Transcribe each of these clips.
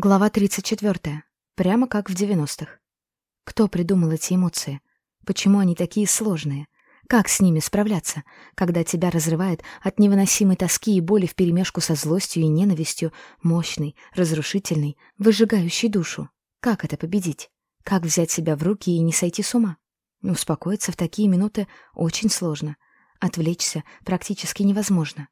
Глава 34. Прямо как в 90-х. Кто придумал эти эмоции? Почему они такие сложные? Как с ними справляться, когда тебя разрывает от невыносимой тоски и боли вперемешку со злостью и ненавистью, мощной, разрушительной, выжигающей душу? Как это победить? Как взять себя в руки и не сойти с ума? Успокоиться в такие минуты очень сложно. Отвлечься практически невозможно.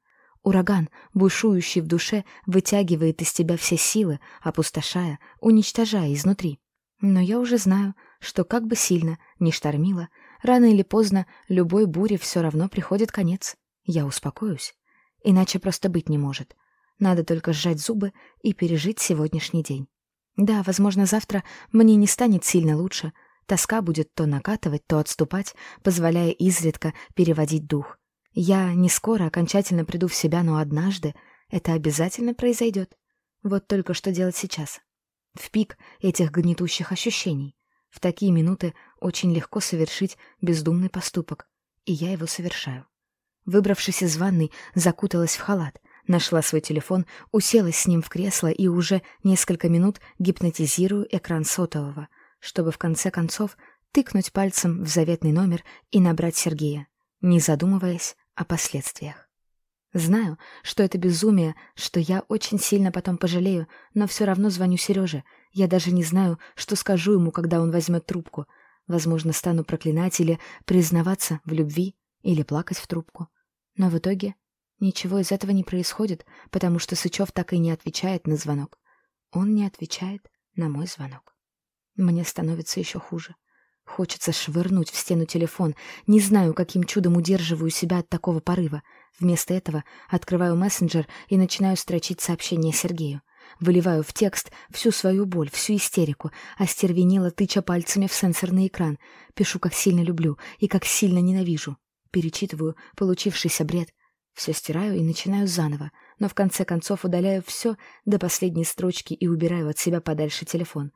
Ураган, бушующий в душе, вытягивает из тебя все силы, опустошая, уничтожая изнутри. Но я уже знаю, что как бы сильно ни штормило, рано или поздно любой буре все равно приходит конец. Я успокоюсь. Иначе просто быть не может. Надо только сжать зубы и пережить сегодняшний день. Да, возможно, завтра мне не станет сильно лучше. Тоска будет то накатывать, то отступать, позволяя изредка переводить дух. Я не скоро окончательно приду в себя, но однажды это обязательно произойдет. Вот только что делать сейчас. В пик этих гнетущих ощущений. В такие минуты очень легко совершить бездумный поступок, и я его совершаю. Выбравшись из ванной, закуталась в халат, нашла свой телефон, уселась с ним в кресло и уже несколько минут гипнотизирую экран сотового, чтобы в конце концов тыкнуть пальцем в заветный номер и набрать Сергея, не задумываясь о последствиях. Знаю, что это безумие, что я очень сильно потом пожалею, но все равно звоню Сереже. Я даже не знаю, что скажу ему, когда он возьмет трубку. Возможно, стану проклинать или признаваться в любви, или плакать в трубку. Но в итоге ничего из этого не происходит, потому что Сычев так и не отвечает на звонок. Он не отвечает на мой звонок. Мне становится еще хуже. Хочется швырнуть в стену телефон. Не знаю, каким чудом удерживаю себя от такого порыва. Вместо этого открываю мессенджер и начинаю строчить сообщение Сергею. Выливаю в текст всю свою боль, всю истерику, остервенела, тыча пальцами в сенсорный экран. Пишу, как сильно люблю и как сильно ненавижу. Перечитываю получившийся бред. Все стираю и начинаю заново, но в конце концов удаляю все до последней строчки и убираю от себя подальше телефон.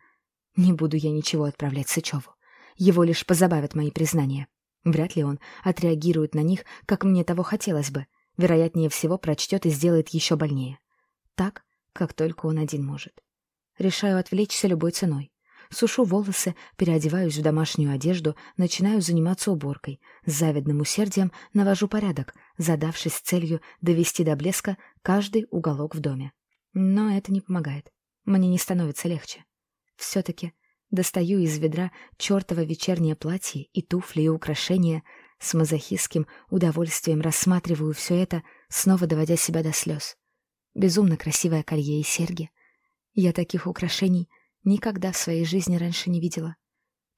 Не буду я ничего отправлять Сычеву. Его лишь позабавят мои признания. Вряд ли он отреагирует на них, как мне того хотелось бы. Вероятнее всего, прочтет и сделает еще больнее. Так, как только он один может. Решаю отвлечься любой ценой. Сушу волосы, переодеваюсь в домашнюю одежду, начинаю заниматься уборкой. С завидным усердием навожу порядок, задавшись целью довести до блеска каждый уголок в доме. Но это не помогает. Мне не становится легче. Все-таки Достаю из ведра чертово вечернее платье и туфли и украшения. С мазохистским удовольствием рассматриваю все это, снова доводя себя до слез. Безумно красивое колье и серьги. Я таких украшений никогда в своей жизни раньше не видела.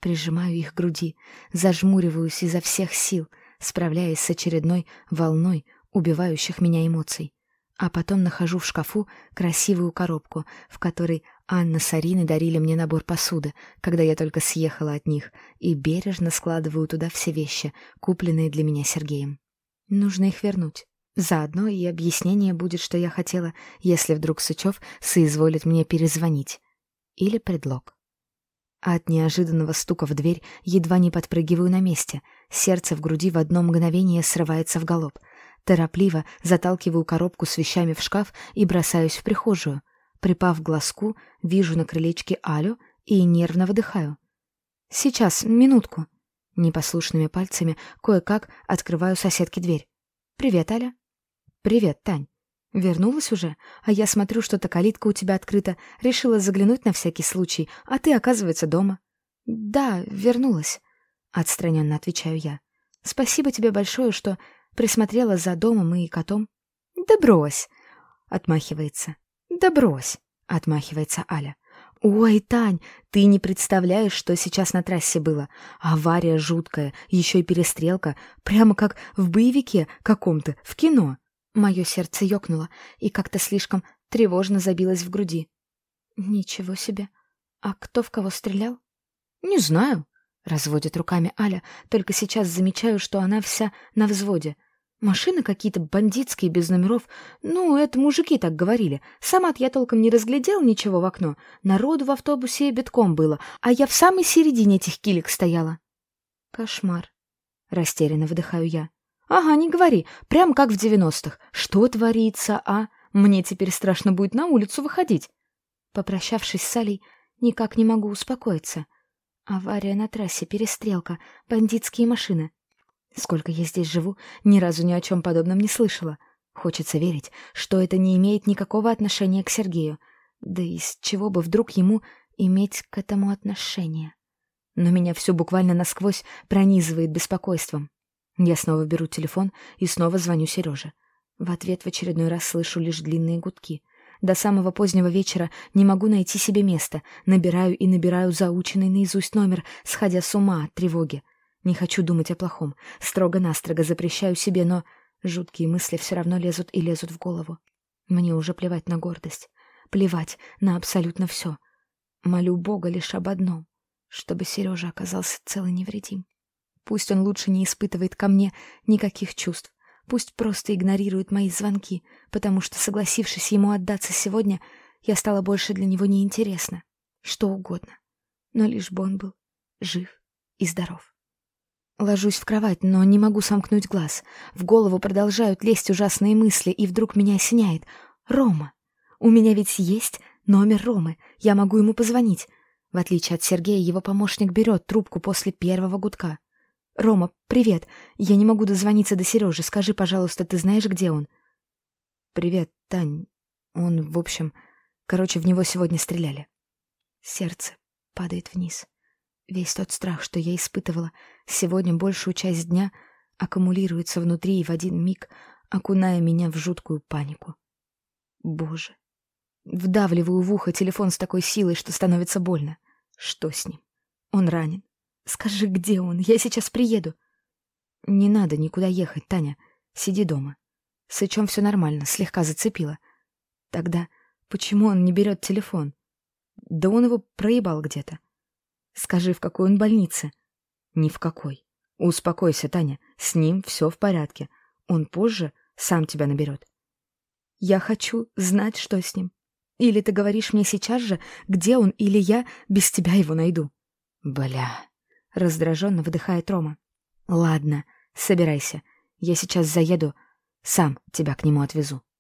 Прижимаю их к груди, зажмуриваюсь изо всех сил, справляясь с очередной волной убивающих меня эмоций. А потом нахожу в шкафу красивую коробку, в которой Анна с Ариной дарили мне набор посуды, когда я только съехала от них, и бережно складываю туда все вещи, купленные для меня Сергеем. Нужно их вернуть. Заодно и объяснение будет, что я хотела, если вдруг Сычев соизволит мне перезвонить. Или предлог. От неожиданного стука в дверь едва не подпрыгиваю на месте. Сердце в груди в одно мгновение срывается в галоп. Торопливо заталкиваю коробку с вещами в шкаф и бросаюсь в прихожую — Припав к глазку, вижу на крылечке Алю и нервно выдыхаю. «Сейчас, минутку». Непослушными пальцами кое-как открываю соседке дверь. «Привет, Аля». «Привет, Тань. Вернулась уже? А я смотрю, что-то калитка у тебя открыта. Решила заглянуть на всякий случай, а ты, оказывается, дома». «Да, вернулась», — отстраненно отвечаю я. «Спасибо тебе большое, что присмотрела за домом и котом». «Да брось», — отмахивается. «Да брось!» — отмахивается Аля. «Ой, Тань, ты не представляешь, что сейчас на трассе было. Авария жуткая, еще и перестрелка, прямо как в боевике каком-то, в кино». Мое сердце ёкнуло и как-то слишком тревожно забилось в груди. «Ничего себе! А кто в кого стрелял?» «Не знаю», — разводит руками Аля, только сейчас замечаю, что она вся на взводе — Машины какие-то бандитские, без номеров. Ну, это мужики так говорили. Сама я толком не разглядел ничего в окно. Народу в автобусе битком было, а я в самой середине этих килек стояла. Кошмар. Растерянно выдыхаю я. Ага, не говори. Прям как в девяностых. Что творится, а? Мне теперь страшно будет на улицу выходить. Попрощавшись с Алей, никак не могу успокоиться. Авария на трассе, перестрелка, бандитские машины. Сколько я здесь живу, ни разу ни о чем подобном не слышала. Хочется верить, что это не имеет никакого отношения к Сергею. Да и с чего бы вдруг ему иметь к этому отношение? Но меня все буквально насквозь пронизывает беспокойством. Я снова беру телефон и снова звоню Сереже. В ответ в очередной раз слышу лишь длинные гудки. До самого позднего вечера не могу найти себе места. Набираю и набираю заученный наизусть номер, сходя с ума от тревоги. Не хочу думать о плохом. Строго-настрого запрещаю себе, но жуткие мысли все равно лезут и лезут в голову. Мне уже плевать на гордость. Плевать на абсолютно все. Молю Бога лишь об одном — чтобы Сережа оказался цел и невредим. Пусть он лучше не испытывает ко мне никаких чувств. Пусть просто игнорирует мои звонки, потому что, согласившись ему отдаться сегодня, я стала больше для него неинтересна. Что угодно. Но лишь бы он был жив и здоров. Ложусь в кровать, но не могу сомкнуть глаз. В голову продолжают лезть ужасные мысли, и вдруг меня осеняет. «Рома! У меня ведь есть номер Ромы. Я могу ему позвонить». В отличие от Сергея, его помощник берет трубку после первого гудка. «Рома, привет. Я не могу дозвониться до Сережи. Скажи, пожалуйста, ты знаешь, где он?» «Привет, Тань. Он, в общем... Короче, в него сегодня стреляли». Сердце падает вниз. Весь тот страх, что я испытывала сегодня большую часть дня, аккумулируется внутри и в один миг, окуная меня в жуткую панику. Боже. Вдавливаю в ухо телефон с такой силой, что становится больно. Что с ним? Он ранен. Скажи, где он? Я сейчас приеду. Не надо никуда ехать, Таня. Сиди дома. С Ичом все нормально, слегка зацепило. Тогда почему он не берет телефон? Да он его проебал где-то. Скажи, в какой он больнице? Ни в какой. Успокойся, Таня, с ним все в порядке. Он позже сам тебя наберет. Я хочу знать, что с ним. Или ты говоришь мне сейчас же, где он, или я без тебя его найду. Бля. Раздраженно выдыхает Рома. Ладно, собирайся. Я сейчас заеду, сам тебя к нему отвезу.